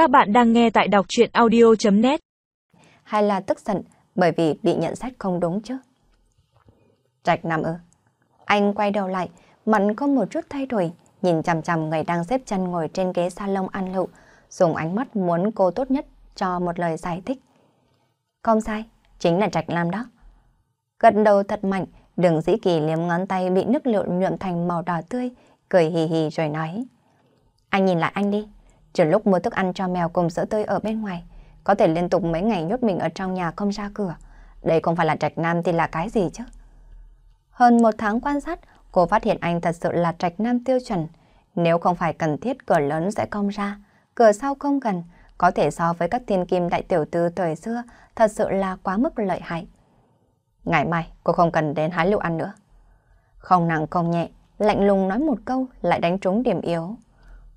Các bạn đang nghe tại đọc chuyện audio.net Hay là tức giận bởi vì bị nhận xét không đúng chứ? Trạch Nam ư? Anh quay đầu lại, mặt có một chút thay đổi, nhìn chằm chằm người đang xếp chân ngồi trên ghế salon ăn lựu, dùng ánh mắt muốn cô tốt nhất cho một lời giải thích. Không sai, chính là Trạch Nam đó. Gật đầu thật mạnh, đường dĩ kỳ liếm ngón tay bị nước lựu nhuộm thành màu đỏ tươi, cười hì hì rồi nói. Anh nhìn lại anh đi, trừ lúc mua thức ăn cho mèo cùng sữa tươi ở bên ngoài, có thể liên tục mấy ngày nhốt mình ở trong nhà không ra cửa. Đây không phải là Trạch Nam thì là cái gì chứ? Hơn một tháng quan sát, cô phát hiện anh thật sự là Trạch Nam tiêu chuẩn. Nếu không phải cần thiết cửa lớn sẽ không ra, cửa sau không cần, có thể so với các thiên kim đại tiểu tư thời xưa, thật sự là quá mức lợi hại. Ngày mai cô không cần đến hái lựu ăn nữa. Không nặng không nhẹ, lạnh lùng nói một câu lại đánh trúng điểm yếu.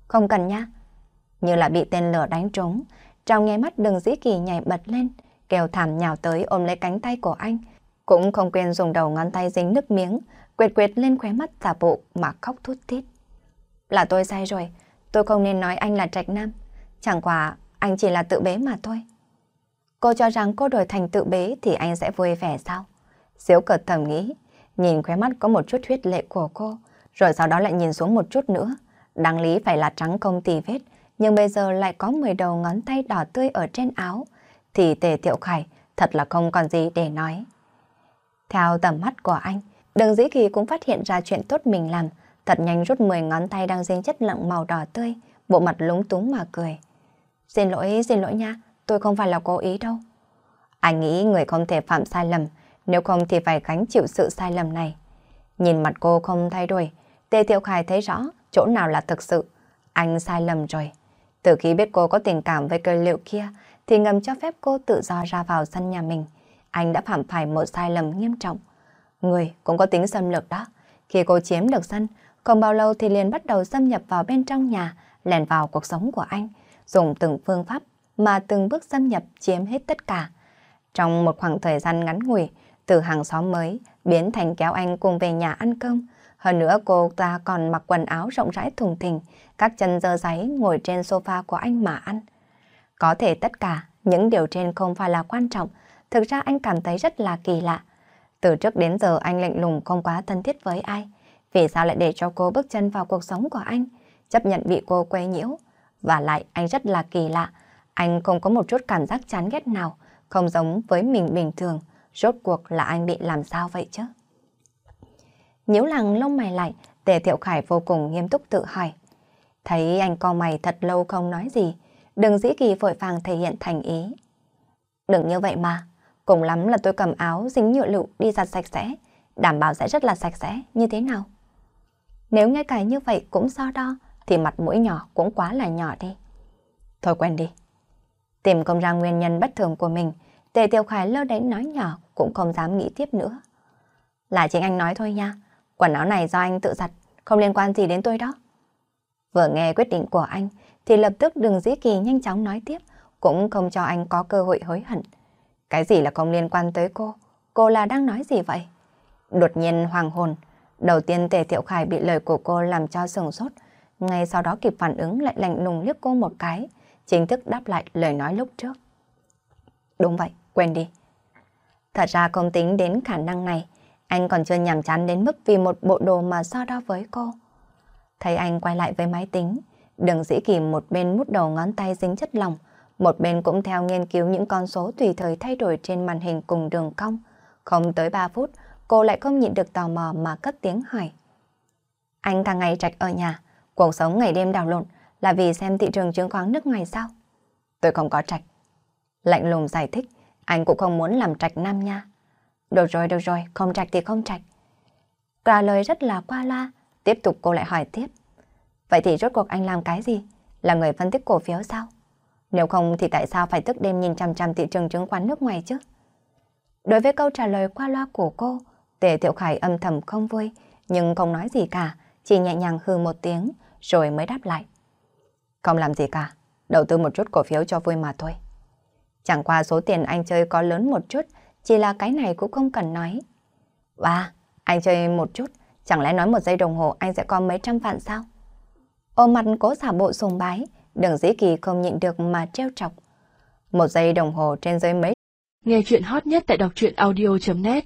Không cần nha. Như là bị tên lửa đánh trúng, trong nghe mắt đường dĩ kỳ nhảy bật lên, kêu thảm nhào tới ôm lấy cánh tay của anh. Cũng không quên dùng đầu ngón tay dính nước miếng, quệt quệt lên khóe mắt giả bộ mà khóc thút thít. Là tôi sai rồi, tôi không nên nói anh là trạch nam. Chẳng qua anh chỉ là tự bế mà thôi. Cô cho rằng cô đổi thành tự bế thì anh sẽ vui vẻ sao? Diếu cợt thầm nghĩ, nhìn khóe mắt có một chút huyết lệ của cô, rồi sau đó lại nhìn xuống một chút nữa. Đáng lý phải là trắng công tì vết, nhưng bây giờ lại có 10 đầu ngón tay đỏ tươi ở trên áo, thì tề Thiệu khải thật là không còn gì để nói. Theo tầm mắt của anh, đường dĩ kỳ cũng phát hiện ra chuyện tốt mình làm, thật nhanh rút 10 ngón tay đang dính chất lặng màu đỏ tươi, bộ mặt lúng túng mà cười. Xin lỗi, xin lỗi nha, tôi không phải là cố ý đâu. Anh nghĩ người không thể phạm sai lầm, nếu không thì phải gánh chịu sự sai lầm này. Nhìn mặt cô không thay đổi, Tề Tiểu Khải thấy rõ chỗ nào là thực sự. Anh sai lầm rồi. Từ khi biết cô có tình cảm với cây liệu kia, thì ngầm cho phép cô tự do ra vào sân nhà mình. Anh đã phạm phải một sai lầm nghiêm trọng. Người cũng có tính xâm lược đó. Khi cô chiếm được sân, không bao lâu thì liền bắt đầu xâm nhập vào bên trong nhà, lèn vào cuộc sống của anh, dùng từng phương pháp mà từng bước xâm nhập chiếm hết tất cả. Trong một khoảng thời gian ngắn ngủi, từ hàng xóm mới biến thành kéo anh cùng về nhà ăn cơm. Hơn nữa cô ta còn mặc quần áo rộng rãi thùng thình, các chân dơ giấy ngồi trên sofa của anh mà ăn. Có thể tất cả những điều trên không phải là quan trọng, thực ra anh cảm thấy rất là kỳ lạ. Từ trước đến giờ anh lạnh lùng không quá thân thiết với ai. Vì sao lại để cho cô bước chân vào cuộc sống của anh, chấp nhận bị cô quấy nhiễu? Và lại anh rất là kỳ lạ, anh không có một chút cảm giác chán ghét nào, không giống với mình bình thường. Rốt cuộc là anh bị làm sao vậy chứ? Nhíu lằng lông mày lại, Tề Thiệu Khải vô cùng nghiêm túc tự hỏi. Thấy anh co mày thật lâu không nói gì, đừng dĩ kỳ vội vàng thể hiện thành ý. Đừng như vậy mà, cùng lắm là tôi cầm áo dính nhựa lựu đi giặt sạch sẽ, đảm bảo sẽ rất là sạch sẽ, như thế nào? Nếu ngay cả như vậy cũng so đo, thì mặt mũi nhỏ cũng quá là nhỏ đi. Thôi quen đi. Tìm không ra nguyên nhân bất thường của mình, Tề Tiểu Khải lơ đánh nói nhỏ cũng không dám nghĩ tiếp nữa. Là chính anh nói thôi nha, quần áo này do anh tự giặt, không liên quan gì đến tôi đó. Vừa nghe quyết định của anh, thì lập tức đường dĩ kỳ nhanh chóng nói tiếp, cũng không cho anh có cơ hội hối hận. Cái gì là không liên quan tới cô? Cô là đang nói gì vậy? Đột nhiên hoàng hồn, đầu tiên Tề Tiểu Khải bị lời của cô làm cho sừng sốt, ngay sau đó kịp phản ứng lại lạnh lùng liếc cô một cái, chính thức đáp lại lời nói lúc trước. Đúng vậy, quên đi. Thật ra không tính đến khả năng này, anh còn chưa nhàm chán đến mức vì một bộ đồ mà so đo với cô. Thấy anh quay lại với máy tính, đường dĩ kỳ một bên mút đầu ngón tay dính chất lòng, một bên cũng theo nghiên cứu những con số tùy thời thay đổi trên màn hình cùng đường cong. Không tới 3 phút, cô lại không nhịn được tò mò mà cất tiếng hỏi. Anh càng ngày trạch ở nhà, cuộc sống ngày đêm đảo lộn là vì xem thị trường chứng khoán nước ngoài sao? Tôi không có trạch. Lạnh lùng giải thích, anh cũng không muốn làm trạch nam nha. Được rồi, được rồi, không trạch thì không trạch. Trả lời rất là qua loa, tiếp tục cô lại hỏi tiếp. Vậy thì rốt cuộc anh làm cái gì? Là người phân tích cổ phiếu sao? Nếu không thì tại sao phải thức đêm nhìn chằm chằm thị trường chứng khoán nước ngoài chứ? Đối với câu trả lời qua loa của cô, Tề Tiểu Khải âm thầm không vui, nhưng không nói gì cả, chỉ nhẹ nhàng hư một tiếng, rồi mới đáp lại. Không làm gì cả, đầu tư một chút cổ phiếu cho vui mà thôi. Chẳng qua số tiền anh chơi có lớn một chút, chỉ là cái này cũng không cần nói. Và, anh chơi một chút, chẳng lẽ nói một giây đồng hồ anh sẽ có mấy trăm vạn sao? Ô mặt cố giả bộ sùng bái, đường dĩ kỳ không nhịn được mà treo chọc. Một giây đồng hồ trên dưới mấy. Nghe chuyện hot nhất tại đọc truyện audio.net